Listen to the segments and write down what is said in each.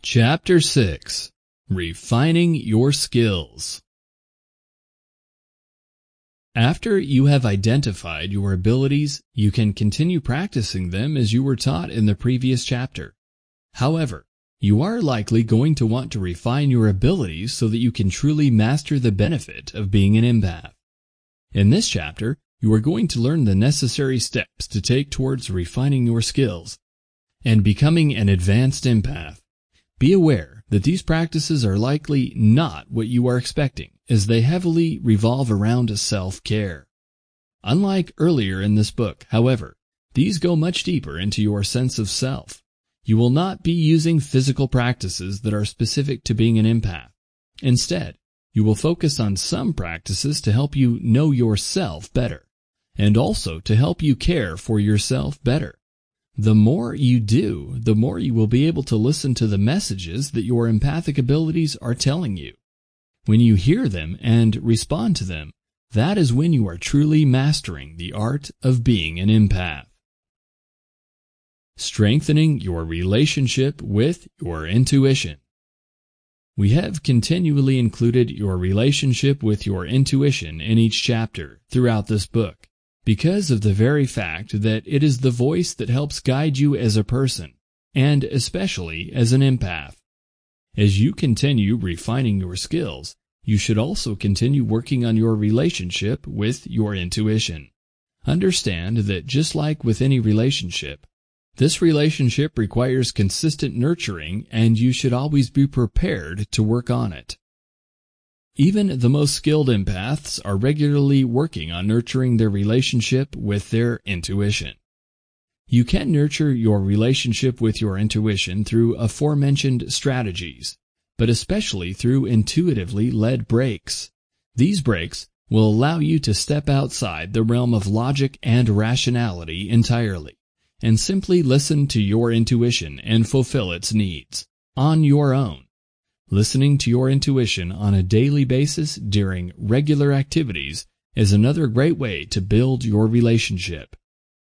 Chapter 6 Refining Your Skills After you have identified your abilities, you can continue practicing them as you were taught in the previous chapter. However, you are likely going to want to refine your abilities so that you can truly master the benefit of being an empath. In this chapter, you are going to learn the necessary steps to take towards refining your skills and becoming an advanced empath. Be aware that these practices are likely not what you are expecting, as they heavily revolve around self-care. Unlike earlier in this book, however, these go much deeper into your sense of self. You will not be using physical practices that are specific to being an empath. Instead, you will focus on some practices to help you know yourself better, and also to help you care for yourself better. The more you do, the more you will be able to listen to the messages that your empathic abilities are telling you. When you hear them and respond to them, that is when you are truly mastering the art of being an empath. Strengthening your relationship with your intuition. We have continually included your relationship with your intuition in each chapter throughout this book because of the very fact that it is the voice that helps guide you as a person, and especially as an empath. As you continue refining your skills, you should also continue working on your relationship with your intuition. Understand that just like with any relationship, this relationship requires consistent nurturing and you should always be prepared to work on it. Even the most skilled empaths are regularly working on nurturing their relationship with their intuition. You can nurture your relationship with your intuition through aforementioned strategies, but especially through intuitively led breaks. These breaks will allow you to step outside the realm of logic and rationality entirely, and simply listen to your intuition and fulfill its needs on your own Listening to your intuition on a daily basis during regular activities is another great way to build your relationship.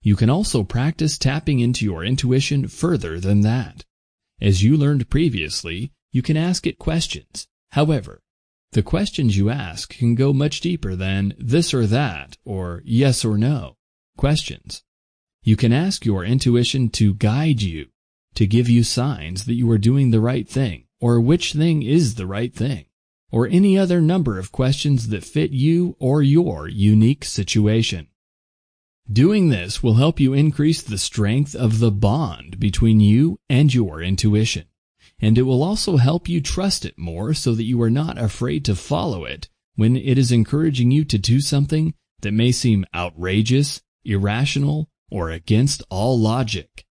You can also practice tapping into your intuition further than that. As you learned previously, you can ask it questions. However, the questions you ask can go much deeper than this or that or yes or no questions. You can ask your intuition to guide you, to give you signs that you are doing the right thing, or which thing is the right thing, or any other number of questions that fit you or your unique situation. Doing this will help you increase the strength of the bond between you and your intuition, and it will also help you trust it more so that you are not afraid to follow it when it is encouraging you to do something that may seem outrageous, irrational, or against all logic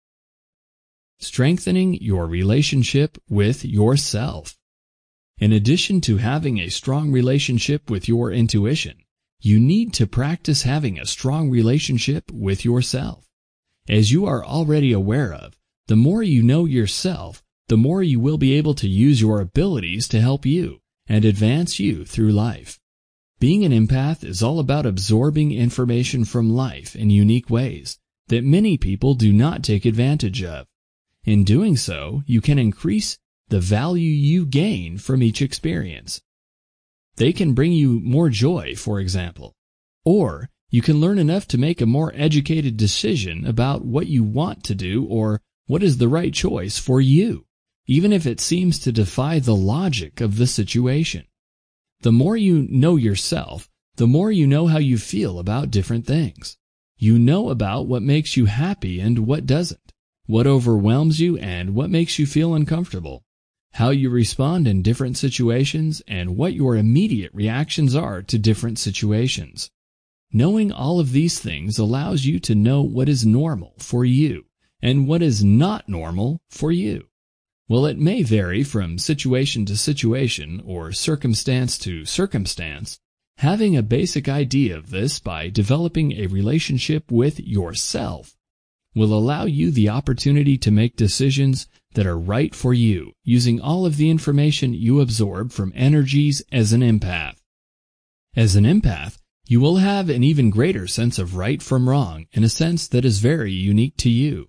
strengthening your relationship with yourself. In addition to having a strong relationship with your intuition, you need to practice having a strong relationship with yourself. As you are already aware of, the more you know yourself, the more you will be able to use your abilities to help you and advance you through life. Being an empath is all about absorbing information from life in unique ways that many people do not take advantage of. In doing so, you can increase the value you gain from each experience. They can bring you more joy, for example. Or you can learn enough to make a more educated decision about what you want to do or what is the right choice for you, even if it seems to defy the logic of the situation. The more you know yourself, the more you know how you feel about different things. You know about what makes you happy and what doesn't what overwhelms you and what makes you feel uncomfortable, how you respond in different situations, and what your immediate reactions are to different situations. Knowing all of these things allows you to know what is normal for you and what is not normal for you. While it may vary from situation to situation or circumstance to circumstance, having a basic idea of this by developing a relationship with yourself will allow you the opportunity to make decisions that are right for you using all of the information you absorb from energies as an empath. As an empath, you will have an even greater sense of right from wrong in a sense that is very unique to you.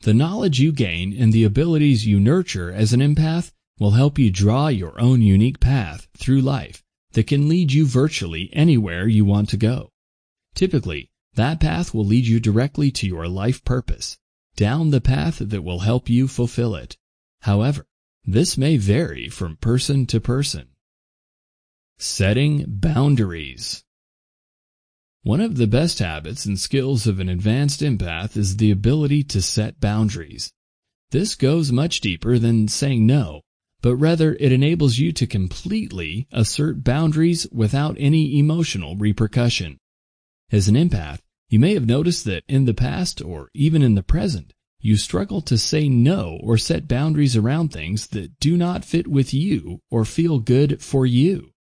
The knowledge you gain and the abilities you nurture as an empath will help you draw your own unique path through life that can lead you virtually anywhere you want to go. Typically, that path will lead you directly to your life purpose, down the path that will help you fulfill it. However, this may vary from person to person. Setting boundaries. One of the best habits and skills of an advanced empath is the ability to set boundaries. This goes much deeper than saying no, but rather it enables you to completely assert boundaries without any emotional repercussion. As an empath, you may have noticed that in the past or even in the present, you struggle to say no or set boundaries around things that do not fit with you or feel good for you.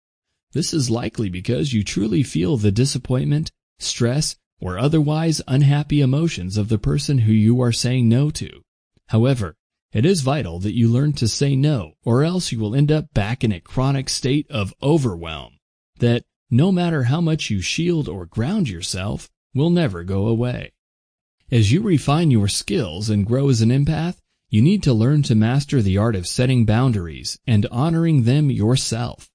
This is likely because you truly feel the disappointment, stress, or otherwise unhappy emotions of the person who you are saying no to. However, it is vital that you learn to say no or else you will end up back in a chronic state of overwhelm that, no matter how much you shield or ground yourself, will never go away. As you refine your skills and grow as an empath, you need to learn to master the art of setting boundaries and honoring them yourself.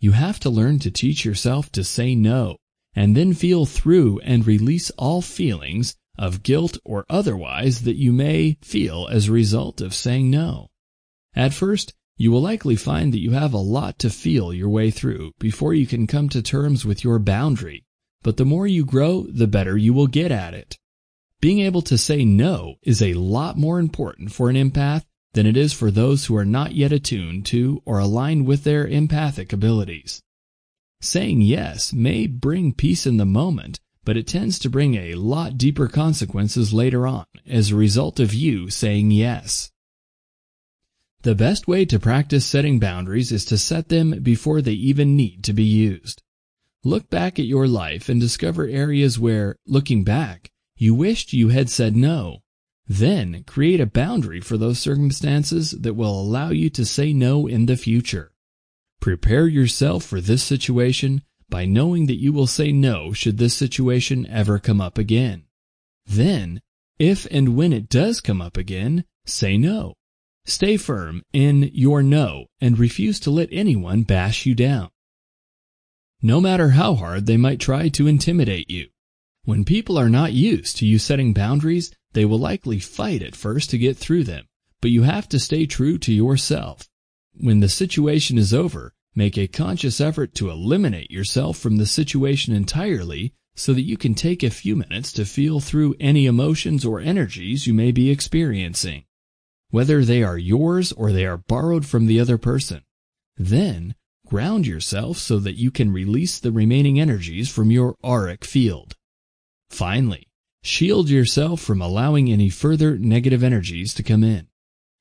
You have to learn to teach yourself to say no, and then feel through and release all feelings of guilt or otherwise that you may feel as a result of saying no. At first, you will likely find that you have a lot to feel your way through before you can come to terms with your boundary, but the more you grow, the better you will get at it. Being able to say no is a lot more important for an empath than it is for those who are not yet attuned to or aligned with their empathic abilities. Saying yes may bring peace in the moment, but it tends to bring a lot deeper consequences later on as a result of you saying yes. The best way to practice setting boundaries is to set them before they even need to be used. Look back at your life and discover areas where, looking back, you wished you had said no, then create a boundary for those circumstances that will allow you to say no in the future. Prepare yourself for this situation by knowing that you will say no should this situation ever come up again. Then, if and when it does come up again, say no. Stay firm in your no and refuse to let anyone bash you down. No matter how hard they might try to intimidate you. When people are not used to you setting boundaries, they will likely fight at first to get through them, but you have to stay true to yourself. When the situation is over, make a conscious effort to eliminate yourself from the situation entirely so that you can take a few minutes to feel through any emotions or energies you may be experiencing, whether they are yours or they are borrowed from the other person. Then, ground yourself so that you can release the remaining energies from your auric field. Finally, Shield yourself from allowing any further negative energies to come in.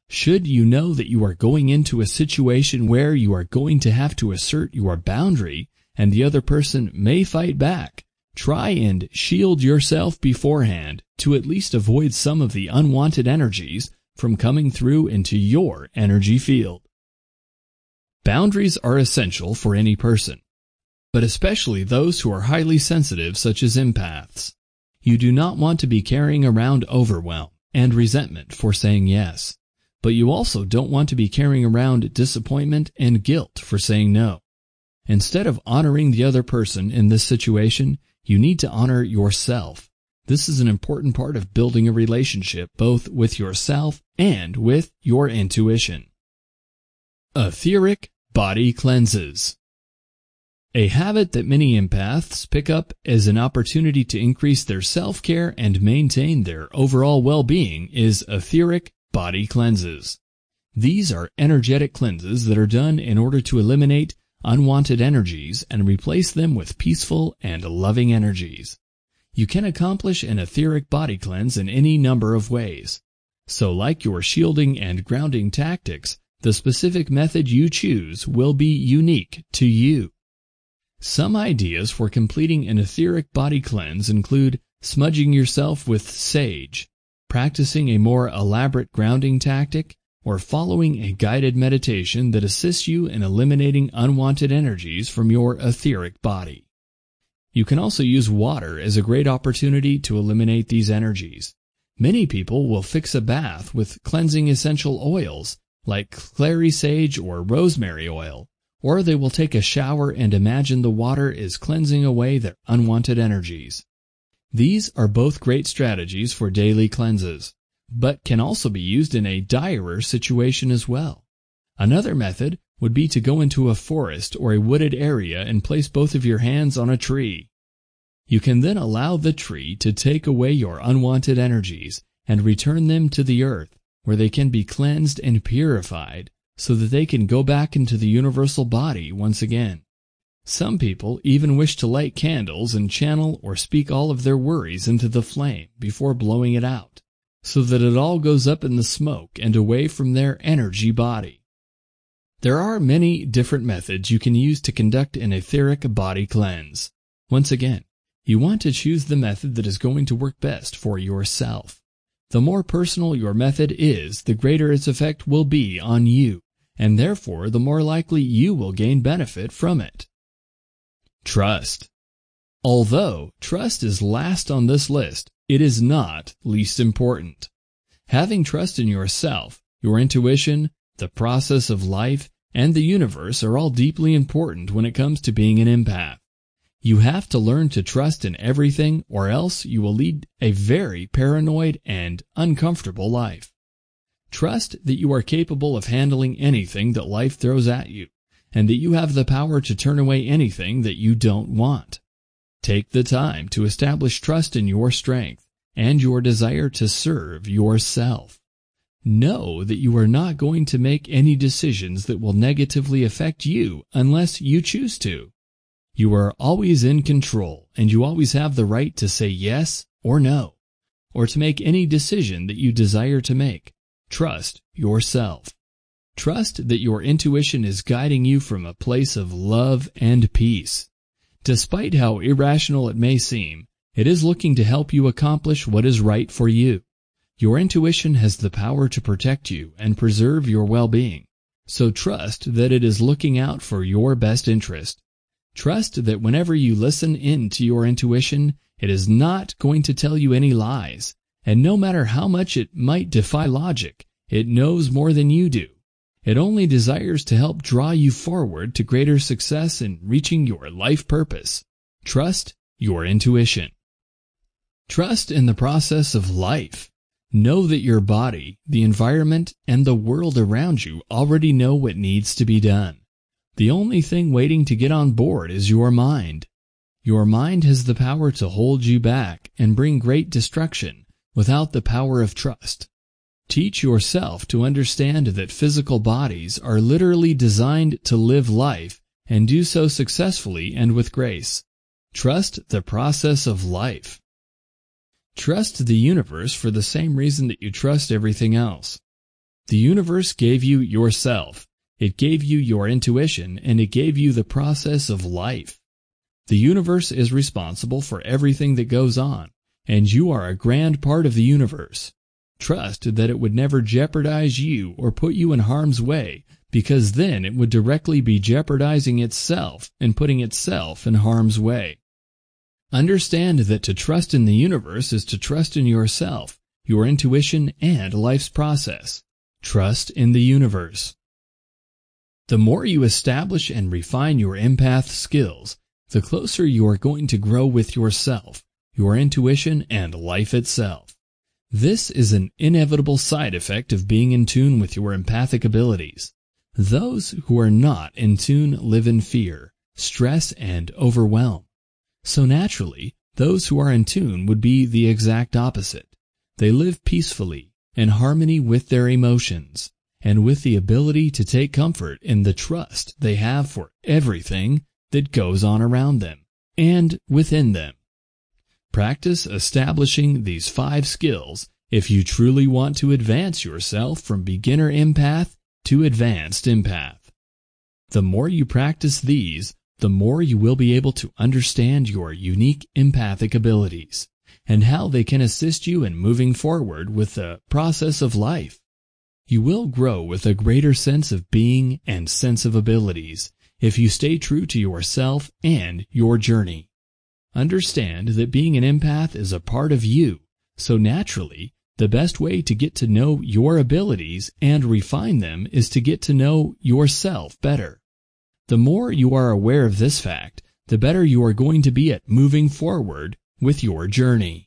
Should you know that you are going into a situation where you are going to have to assert your boundary and the other person may fight back, try and shield yourself beforehand to at least avoid some of the unwanted energies from coming through into your energy field. Boundaries are essential for any person, but especially those who are highly sensitive such as empaths. You do not want to be carrying around overwhelm and resentment for saying yes, but you also don't want to be carrying around disappointment and guilt for saying no. Instead of honoring the other person in this situation, you need to honor yourself. This is an important part of building a relationship both with yourself and with your intuition. Etheric Body Cleanses a habit that many empaths pick up as an opportunity to increase their self-care and maintain their overall well-being is etheric body cleanses. These are energetic cleanses that are done in order to eliminate unwanted energies and replace them with peaceful and loving energies. You can accomplish an etheric body cleanse in any number of ways. So like your shielding and grounding tactics, the specific method you choose will be unique to you. Some ideas for completing an etheric body cleanse include smudging yourself with sage, practicing a more elaborate grounding tactic, or following a guided meditation that assists you in eliminating unwanted energies from your etheric body. You can also use water as a great opportunity to eliminate these energies. Many people will fix a bath with cleansing essential oils like clary sage or rosemary oil, or they will take a shower and imagine the water is cleansing away their unwanted energies. These are both great strategies for daily cleanses, but can also be used in a direr situation as well. Another method would be to go into a forest or a wooded area and place both of your hands on a tree. You can then allow the tree to take away your unwanted energies and return them to the earth, where they can be cleansed and purified so that they can go back into the universal body once again. Some people even wish to light candles and channel or speak all of their worries into the flame before blowing it out, so that it all goes up in the smoke and away from their energy body. There are many different methods you can use to conduct an etheric body cleanse. Once again, you want to choose the method that is going to work best for yourself. The more personal your method is, the greater its effect will be on you, and therefore the more likely you will gain benefit from it. Trust. Although trust is last on this list, it is not least important. Having trust in yourself, your intuition, the process of life, and the universe are all deeply important when it comes to being an empath. You have to learn to trust in everything or else you will lead a very paranoid and uncomfortable life. Trust that you are capable of handling anything that life throws at you, and that you have the power to turn away anything that you don't want. Take the time to establish trust in your strength and your desire to serve yourself. Know that you are not going to make any decisions that will negatively affect you unless you choose to. You are always in control and you always have the right to say yes or no, or to make any decision that you desire to make. Trust yourself. Trust that your intuition is guiding you from a place of love and peace. Despite how irrational it may seem, it is looking to help you accomplish what is right for you. Your intuition has the power to protect you and preserve your well-being. So trust that it is looking out for your best interest. Trust that whenever you listen in to your intuition, it is not going to tell you any lies. And no matter how much it might defy logic, it knows more than you do. It only desires to help draw you forward to greater success in reaching your life purpose. Trust your intuition. Trust in the process of life. Know that your body, the environment, and the world around you already know what needs to be done. The only thing waiting to get on board is your mind. Your mind has the power to hold you back and bring great destruction without the power of trust. Teach yourself to understand that physical bodies are literally designed to live life and do so successfully and with grace. Trust the process of life. Trust the universe for the same reason that you trust everything else. The universe gave you yourself. It gave you your intuition and it gave you the process of life. The universe is responsible for everything that goes on, and you are a grand part of the universe. Trust that it would never jeopardize you or put you in harm's way, because then it would directly be jeopardizing itself and putting itself in harm's way. Understand that to trust in the universe is to trust in yourself, your intuition, and life's process. Trust in the universe. The more you establish and refine your empath skills, the closer you are going to grow with yourself, your intuition, and life itself. This is an inevitable side effect of being in tune with your empathic abilities. Those who are not in tune live in fear, stress, and overwhelm. So naturally, those who are in tune would be the exact opposite. They live peacefully, in harmony with their emotions, and with the ability to take comfort in the trust they have for everything that goes on around them and within them. Practice establishing these five skills if you truly want to advance yourself from beginner empath to advanced empath. The more you practice these, the more you will be able to understand your unique empathic abilities and how they can assist you in moving forward with the process of life. You will grow with a greater sense of being and sense of abilities if you stay true to yourself and your journey. Understand that being an empath is a part of you, so naturally, The best way to get to know your abilities and refine them is to get to know yourself better. The more you are aware of this fact, the better you are going to be at moving forward with your journey.